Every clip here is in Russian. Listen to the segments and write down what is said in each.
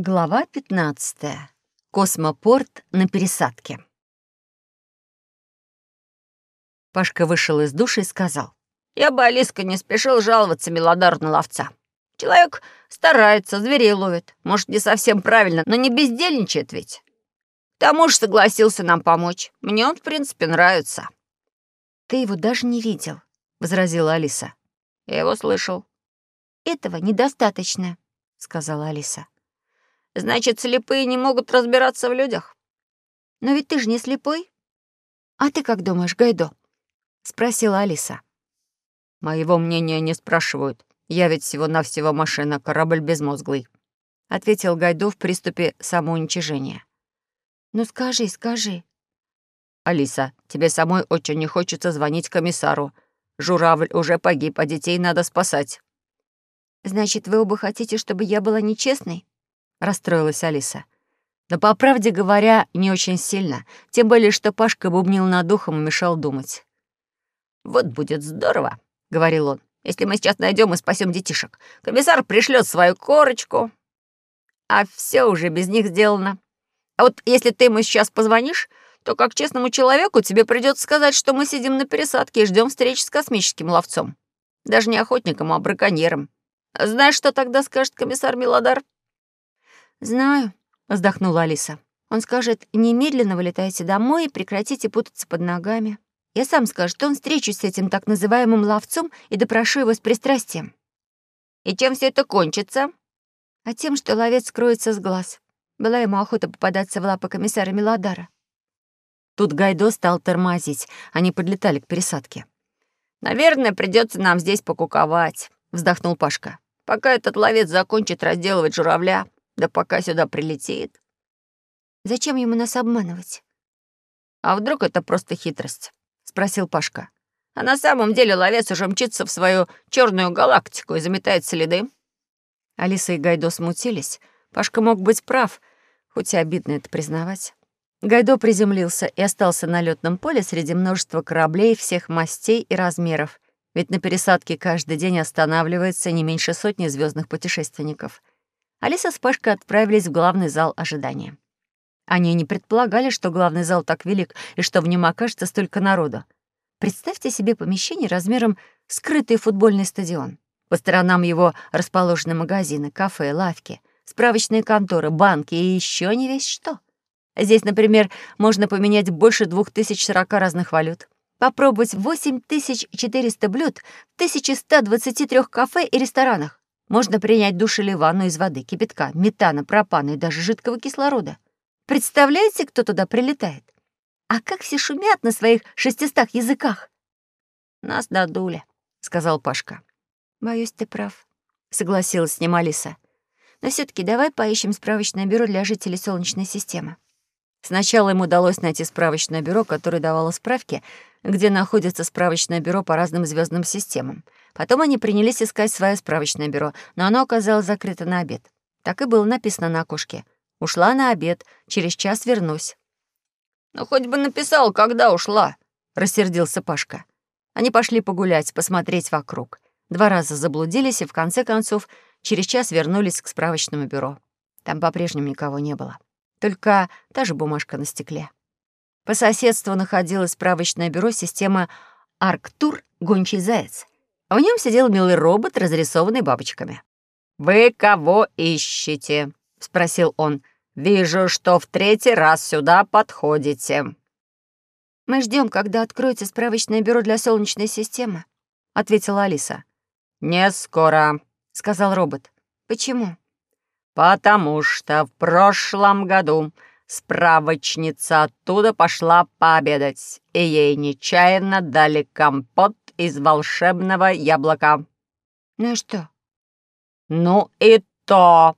Глава 15. Космопорт на пересадке. Пашка вышел из души и сказал. «Я бы, Алиска, не спешил жаловаться Мелодар на ловца. Человек старается, зверей ловит. Может, не совсем правильно, но не бездельничает ведь. К тому же согласился нам помочь. Мне он, в принципе, нравится». «Ты его даже не видел», — возразила Алиса. «Я его слышал». «Этого недостаточно», — сказала Алиса. Значит, слепые не могут разбираться в людях? Но ведь ты же не слепой. А ты как думаешь, Гайдо? Спросила Алиса. Моего мнения не спрашивают. Я ведь всего-навсего машина, корабль безмозглый. Ответил Гайдо в приступе самоуничижения. Ну скажи, скажи. Алиса, тебе самой очень не хочется звонить комиссару. Журавль уже погиб, а детей надо спасать. Значит, вы оба хотите, чтобы я была нечестной? — расстроилась Алиса. Но, по правде говоря, не очень сильно, тем более, что Пашка бубнил над духом и мешал думать. «Вот будет здорово», — говорил он, «если мы сейчас найдем и спасем детишек. Комиссар пришлет свою корочку, а все уже без них сделано. А вот если ты ему сейчас позвонишь, то, как честному человеку, тебе придется сказать, что мы сидим на пересадке и ждем встречи с космическим ловцом. Даже не охотником, а браконьером. Знаешь, что тогда скажет комиссар Милодар?» «Знаю», — вздохнула Алиса. «Он скажет, немедленно вылетайте домой и прекратите путаться под ногами. Я сам скажу, что он встречусь с этим так называемым ловцом и допрошу его с пристрастием». «И чем все это кончится?» «А тем, что ловец скроется с глаз. Была ему охота попадаться в лапы комиссара Милодара». Тут Гайдо стал тормозить, они подлетали к пересадке. «Наверное, придется нам здесь покуковать», — вздохнул Пашка. «Пока этот ловец закончит разделывать журавля, да пока сюда прилетит. Зачем ему нас обманывать? А вдруг это просто хитрость? Спросил Пашка. А на самом деле ловец уже мчится в свою черную галактику и заметает следы. Алиса и Гайдо смутились. Пашка мог быть прав, хоть и обидно это признавать. Гайдо приземлился и остался на летном поле среди множества кораблей всех мастей и размеров, ведь на пересадке каждый день останавливается не меньше сотни звездных путешественников. Алиса с Пашкой отправились в главный зал ожидания. Они не предполагали, что главный зал так велик и что в нем окажется столько народу. Представьте себе помещение размером скрытый футбольный стадион. По сторонам его расположены магазины, кафе, лавки, справочные конторы, банки и еще не весь что. Здесь, например, можно поменять больше 2040 разных валют, попробовать 8400 блюд в 1123 кафе и ресторанах. Можно принять душ или ванну из воды, кипятка, метана, пропана и даже жидкого кислорода. Представляете, кто туда прилетает? А как все шумят на своих шестистах языках? Нас надули, — сказал Пашка. Боюсь, ты прав, — согласилась с ним Алиса. Но все таки давай поищем справочное бюро для жителей Солнечной системы. Сначала им удалось найти справочное бюро, которое давало справки, где находится справочное бюро по разным звездным системам — Потом они принялись искать свое справочное бюро, но оно оказалось закрыто на обед. Так и было написано на окошке. «Ушла на обед, через час вернусь». «Ну, хоть бы написал, когда ушла», — рассердился Пашка. Они пошли погулять, посмотреть вокруг. Два раза заблудились и, в конце концов, через час вернулись к справочному бюро. Там по-прежнему никого не было. Только та же бумажка на стекле. По соседству находилось справочное бюро системы «Арктур. Гончий заяц», в нем сидел милый робот, разрисованный бабочками. «Вы кого ищете?» — спросил он. «Вижу, что в третий раз сюда подходите». «Мы ждем, когда откроется справочное бюро для Солнечной системы», — ответила Алиса. «Не скоро», — сказал робот. «Почему?» «Потому что в прошлом году справочница оттуда пошла пообедать, и ей нечаянно дали компот из волшебного яблока». «Ну и что?» «Ну и то!»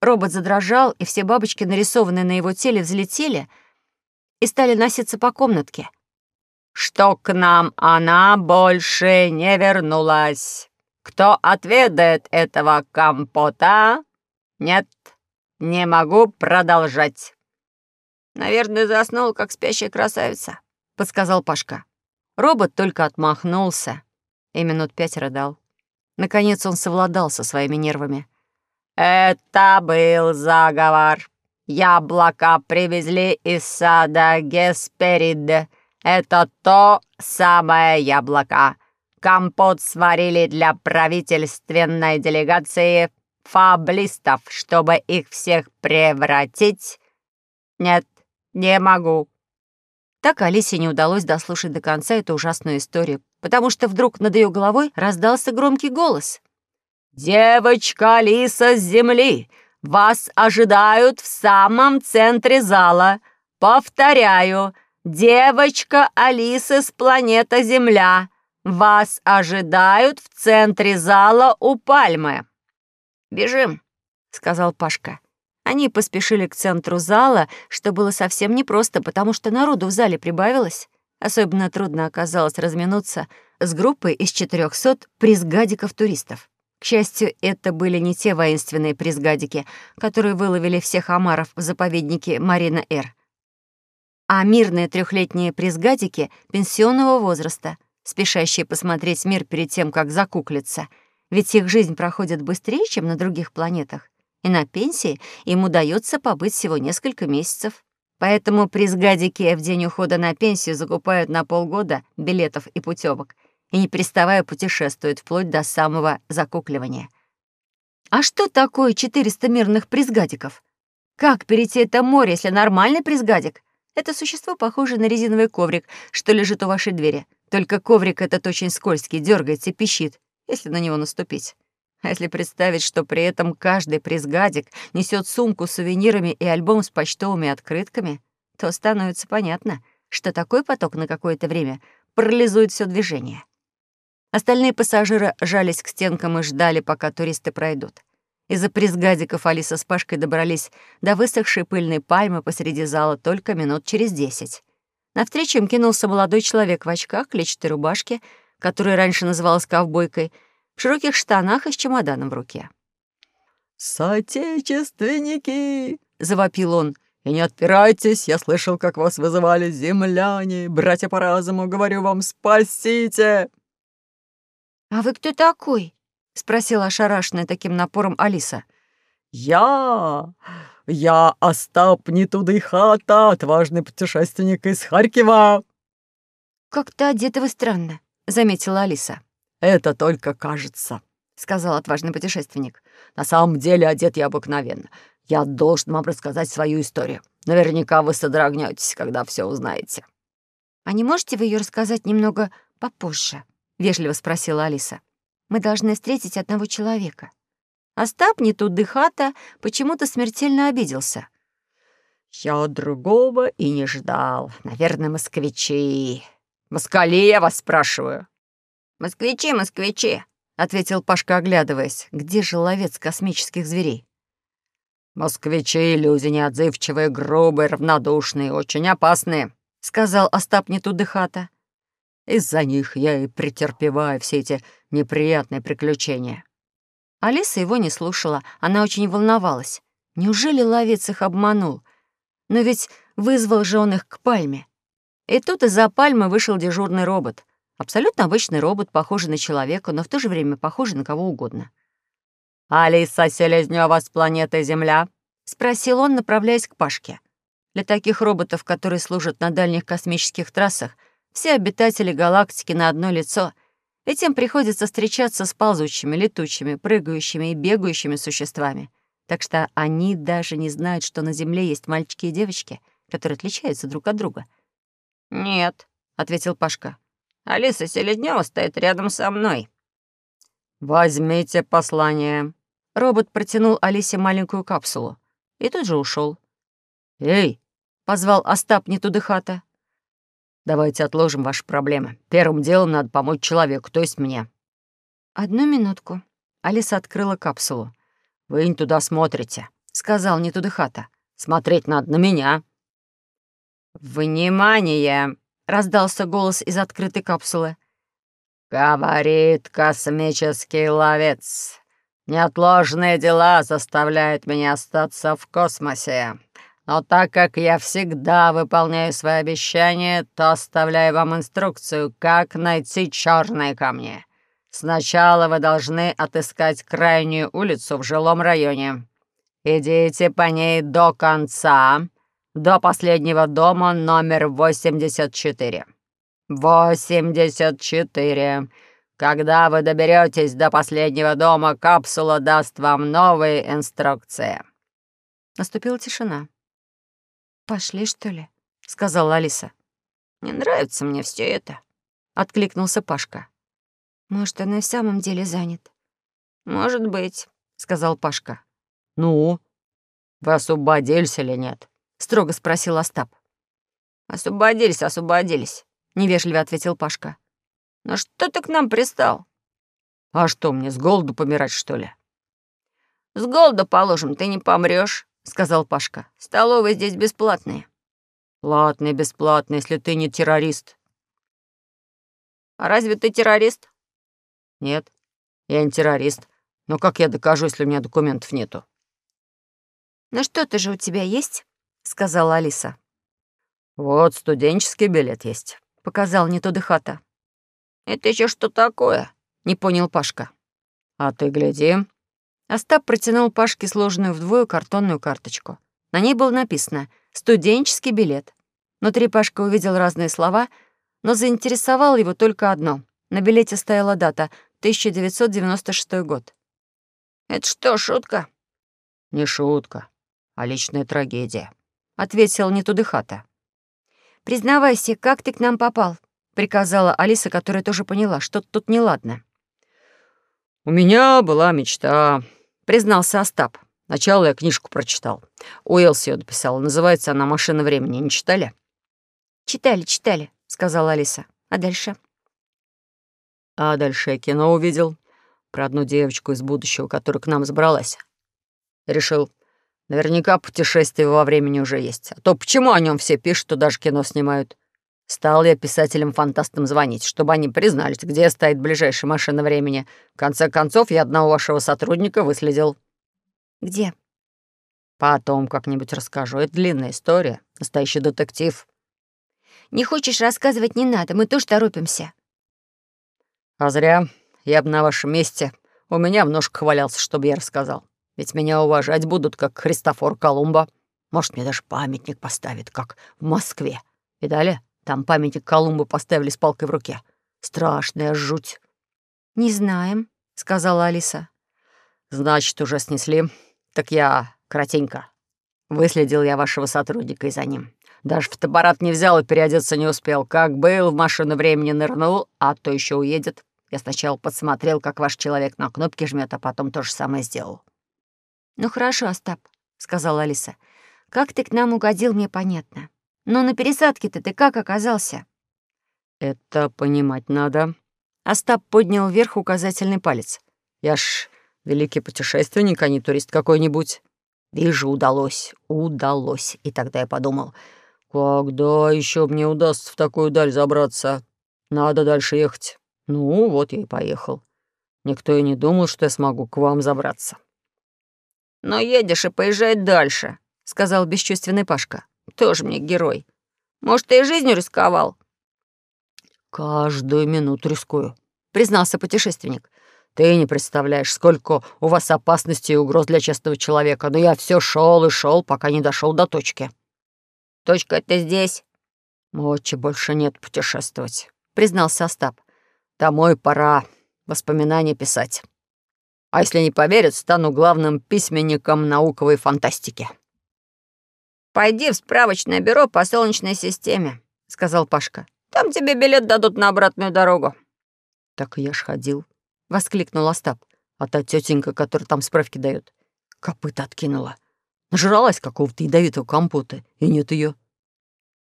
Робот задрожал, и все бабочки, нарисованные на его теле, взлетели и стали носиться по комнатке. «Что к нам она больше не вернулась? Кто отведает этого компота? Нет, не могу продолжать». «Наверное, заснул, как спящая красавица», — подсказал Пашка. Робот только отмахнулся и минут пять рыдал. Наконец он совладал со своими нервами. Это был заговор. Яблоко привезли из сада Гесперид. Это то самое яблоко. Компот сварили для правительственной делегации фаблистов, чтобы их всех превратить. Нет, не могу. Так Алисе не удалось дослушать до конца эту ужасную историю, потому что вдруг над ее головой раздался громкий голос. «Девочка Алиса с земли, вас ожидают в самом центре зала. Повторяю, девочка Алиса с планеты Земля. Вас ожидают в центре зала у пальмы». «Бежим», — сказал Пашка. Они поспешили к центру зала, что было совсем непросто, потому что народу в зале прибавилось. Особенно трудно оказалось разминуться с группой из 400 призгадиков-туристов. К счастью, это были не те воинственные призгадики, которые выловили всех омаров в заповеднике Марина-Эр, а мирные трехлетние призгадики пенсионного возраста, спешащие посмотреть мир перед тем, как закуклиться, ведь их жизнь проходит быстрее, чем на других планетах и на пенсии им удается побыть всего несколько месяцев. Поэтому призгадики в день ухода на пенсию закупают на полгода билетов и путевок и, не переставая, путешествуют вплоть до самого закукливания. А что такое 400 мирных призгадиков? Как перейти это море, если нормальный призгадик? Это существо похоже на резиновый коврик, что лежит у вашей двери. Только коврик этот очень скользкий, дергается пищит, если на него наступить. А если представить, что при этом каждый призгадик несет сумку с сувенирами и альбом с почтовыми открытками, то становится понятно, что такой поток на какое-то время парализует все движение. Остальные пассажиры жались к стенкам и ждали, пока туристы пройдут. Из-за призгадиков Алиса с Пашкой добрались до высохшей пыльной пальмы посреди зала только минут через десять. Навстречу им кинулся молодой человек в очках, клетчатой рубашке, которая раньше называлась ковбойкой — в широких штанах и с чемоданом в руке. «Соотечественники!» — завопил он. «И не отпирайтесь, я слышал, как вас вызывали земляне, братья по разуму, говорю вам, спасите!» «А вы кто такой?» — спросила ошарашенная таким напором Алиса. «Я... я Остап Нетудыхата, отважный путешественник из Харькова!» «Как-то одеты вы странно», — заметила Алиса. «Это только кажется», — сказал отважный путешественник. «На самом деле одет я обыкновенно. Я должен вам рассказать свою историю. Наверняка вы содрогнетесь, когда все узнаете». «А не можете вы ее рассказать немного попозже?» — вежливо спросила Алиса. «Мы должны встретить одного человека». Остап не тут дыхата почему-то смертельно обиделся. «Я другого и не ждал. Наверное, москвичи. Москали, я вас спрашиваю». «Москвичи, москвичи!» — ответил Пашка, оглядываясь. «Где же ловец космических зверей?» «Москвичи — люди неотзывчивые, грубые, равнодушные, очень опасные», — сказал Остап Нетудыхата. «Из-за них я и претерпеваю все эти неприятные приключения». Алиса его не слушала, она очень волновалась. Неужели ловец их обманул? Но ведь вызвал же он их к пальме. И тут из-за пальмы вышел дежурный робот. Абсолютно обычный робот, похожий на человека, но в то же время похожий на кого угодно. «Алиса Селезнёва с планеты Земля?» — спросил он, направляясь к Пашке. Для таких роботов, которые служат на дальних космических трассах, все обитатели галактики на одно лицо, ведь им приходится встречаться с ползучими, летучими, прыгающими и бегающими существами. Так что они даже не знают, что на Земле есть мальчики и девочки, которые отличаются друг от друга. «Нет», — ответил Пашка. Алиса Селезнёва стоит рядом со мной». «Возьмите послание». Робот протянул Алисе маленькую капсулу и тут же ушел. «Эй!» — позвал Остап Нетудыхата. «Давайте отложим ваши проблемы. Первым делом надо помочь человеку, то есть мне». «Одну минутку». Алиса открыла капсулу. «Вы не туда смотрите», — сказал Нетудыхата. «Смотреть надо на меня». «Внимание!» Раздался голос из открытой капсулы. «Говорит космический ловец. Неотложные дела заставляют меня остаться в космосе. Но так как я всегда выполняю свои обещания, то оставляю вам инструкцию, как найти черные камни. Сначала вы должны отыскать крайнюю улицу в жилом районе. Идите по ней до конца, до последнего дома номер 84. 84. Когда вы доберетесь до последнего дома, капсула даст вам новые инструкции». Наступила тишина. «Пошли, что ли?» — сказала Алиса. «Не нравится мне все это», — откликнулся Пашка. «Может, он и в самом деле занят?» «Может быть», — сказал Пашка. «Ну, вы освободились или нет?» — строго спросил Остап. «Освободились, освободились», — невежливо ответил Пашка. «Но что ты к нам пристал?» «А что, мне с голоду помирать, что ли?» «С голоду, положим, ты не помрёшь», — сказал Пашка. «Столовые здесь бесплатные». «Платные, бесплатные, если ты не террорист». «А разве ты террорист?» «Нет, я не террорист. Но как я докажу, если у меня документов нету?» «Ну что-то же у тебя есть?» — сказала Алиса. «Вот студенческий билет есть», — показал не то хата. «Это еще что такое?» — не понял Пашка. «А ты гляди». Остап протянул Пашке сложенную вдвое картонную карточку. На ней было написано «Студенческий билет». Внутри Пашка увидел разные слова, но заинтересовало его только одно. На билете стояла дата — 1996 год. «Это что, шутка?» «Не шутка а личная трагедия», — ответил не хата. «Признавайся, как ты к нам попал?» — приказала Алиса, которая тоже поняла, что тут неладно. «У меня была мечта», — признался Остап. Сначала я книжку прочитал. Уэллс ее дописал. Называется она «Машина времени». Не читали? «Читали, читали», — сказала Алиса. «А дальше?» А дальше я кино увидел про одну девочку из будущего, которая к нам забралась. Решил, Наверняка путешествие во времени уже есть. А то почему о нем все пишут, то даже кино снимают? Стал я писателям-фантастам звонить, чтобы они признались, где стоит ближайшая машина времени. В конце концов, я одного вашего сотрудника выследил. Где? Потом как-нибудь расскажу. Это длинная история. Настоящий детектив. Не хочешь рассказывать, не надо. Мы тоже торопимся. А зря. Я бы на вашем месте у меня в ножках валялся, чтобы я рассказал. Ведь меня уважать будут, как Христофор Колумба. Может, мне даже памятник поставят, как в Москве. Видали? Там памятник Колумба поставили с палкой в руке. Страшная жуть». «Не знаем», — сказала Алиса. «Значит, уже снесли. Так я кратенько. Выследил я вашего сотрудника и за ним. Даже фотоаппарат не взял и переодеться не успел. Как был, в машину времени нырнул, а то еще уедет. Я сначала подсмотрел, как ваш человек на кнопки жмет, а потом то же самое сделал. «Ну хорошо, Остап», — сказала Алиса. «Как ты к нам угодил, мне понятно. Но на пересадке-то ты как оказался?» «Это понимать надо». Остап поднял вверх указательный палец. «Я ж великий путешественник, а не турист какой-нибудь. Вижу, удалось, удалось. И тогда я подумал, когда еще мне удастся в такую даль забраться? Надо дальше ехать. Ну, вот я и поехал. Никто и не думал, что я смогу к вам забраться». «Но едешь и поезжай дальше», — сказал бесчувственный Пашка. «Тоже мне герой. Может, ты и жизнью рисковал?» «Каждую минуту рискую», — признался путешественник. «Ты не представляешь, сколько у вас опасностей и угроз для честного человека, но я все шел и шел, пока не дошел до точки». «Точка это здесь?» «Мочи больше нет путешествовать», — признался Остап. «Домой пора воспоминания писать». А если не поверят, стану главным письменником науковой фантастики». «Пойди в справочное бюро по Солнечной системе», — сказал Пашка. «Там тебе билет дадут на обратную дорогу». «Так я ж ходил», — воскликнул Остап. «А та тетенька, которая там справки дает, копыта откинула. Нажралась какого-то ядовитого компота, и нет ее.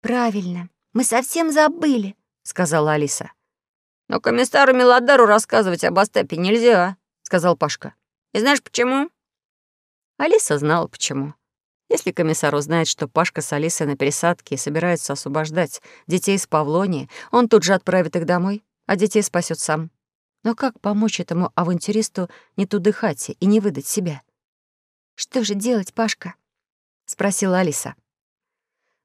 «Правильно, мы совсем забыли», — сказала Алиса. «Но комиссару Мелодару рассказывать об Остапе нельзя», сказал Пашка. «И знаешь почему?» Алиса знала, почему. Если комиссар узнает, что Пашка с Алисой на пересадке и собираются освобождать детей из Павлонии, он тут же отправит их домой, а детей спасет сам. Но как помочь этому авантюристу не тудыхать и не выдать себя? «Что же делать, Пашка?» — спросила Алиса.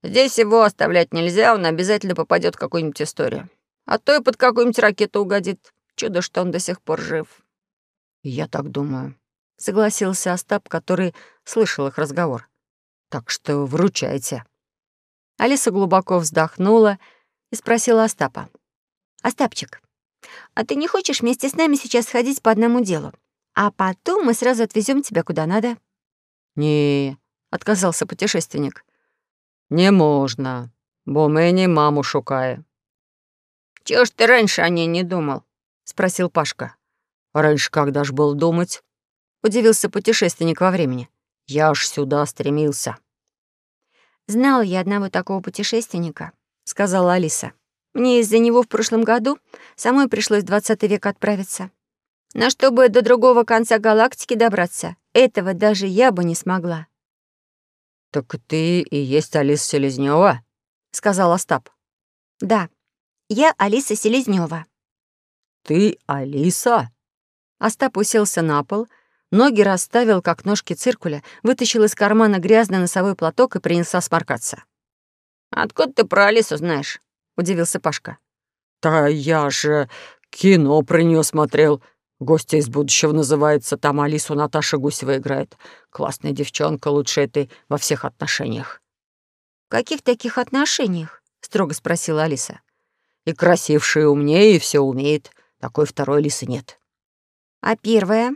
«Здесь его оставлять нельзя, он обязательно попадет в какую-нибудь историю. А то и под какую-нибудь ракету угодит. Чудо, что он до сих пор жив. «Я так думаю», — согласился Остап, который слышал их разговор. «Так что вручайте». Алиса глубоко вздохнула и спросила Остапа. «Остапчик, а ты не хочешь вместе с нами сейчас сходить по одному делу? А потом мы сразу отвезем тебя куда надо?» «Не», — отказался путешественник. «Не можно, бо мені маму шукає». «Чего ж ты раньше о ней не думал?» — спросил Пашка. «Раньше когда ж был думать?» — удивился путешественник во времени. «Я ж сюда стремился». «Знала я одного такого путешественника», — сказала Алиса. «Мне из-за него в прошлом году самой пришлось в 20 век отправиться. Но чтобы до другого конца галактики добраться, этого даже я бы не смогла». «Так ты и есть Алиса Селезнёва?» — сказал Остап. «Да, я Алиса Селезнёва». «Ты Алиса?» Остап уселся на пол, ноги расставил, как ножки циркуля, вытащил из кармана грязный носовой платок и принялся сморкаться. «Откуда ты про Алису знаешь?» — удивился Пашка. «Да я же кино про неё смотрел. Гостья из будущего называется. Там Алису Наташа Гусева играет. Классная девчонка, лучше этой во всех отношениях». «В каких таких отношениях?» — строго спросила Алиса. «И красившая, и умнее, и все умеет. Такой второй Алисы нет». «А первая?»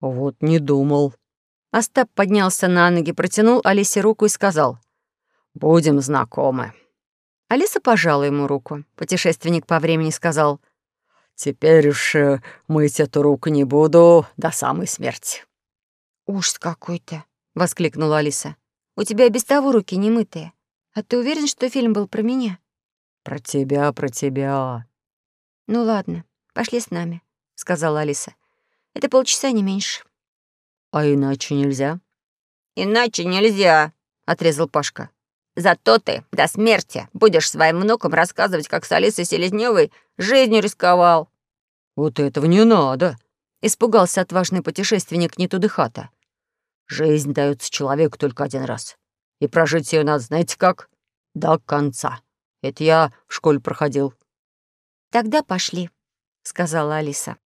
«Вот не думал». Остап поднялся на ноги, протянул Алисе руку и сказал. «Будем знакомы». Алиса пожала ему руку. Путешественник по времени сказал. «Теперь уж э, мыть эту руку не буду до самой смерти». «Ужас какой-то», — воскликнула Алиса. «У тебя без того руки не мытые. А ты уверен, что фильм был про меня?» «Про тебя, про тебя». «Ну ладно, пошли с нами», — сказала Алиса. «Это полчаса, не меньше». «А иначе нельзя?» «Иначе нельзя», — отрезал Пашка. «Зато ты до смерти будешь своим внукам рассказывать, как с Алисой Селезнёвой жизнью рисковал». «Вот этого не надо», — испугался отважный путешественник Нетудыхата. «Жизнь дается человеку только один раз. И прожить ее надо, знаете как? До конца. Это я в школе проходил». «Тогда пошли», — сказала Алиса.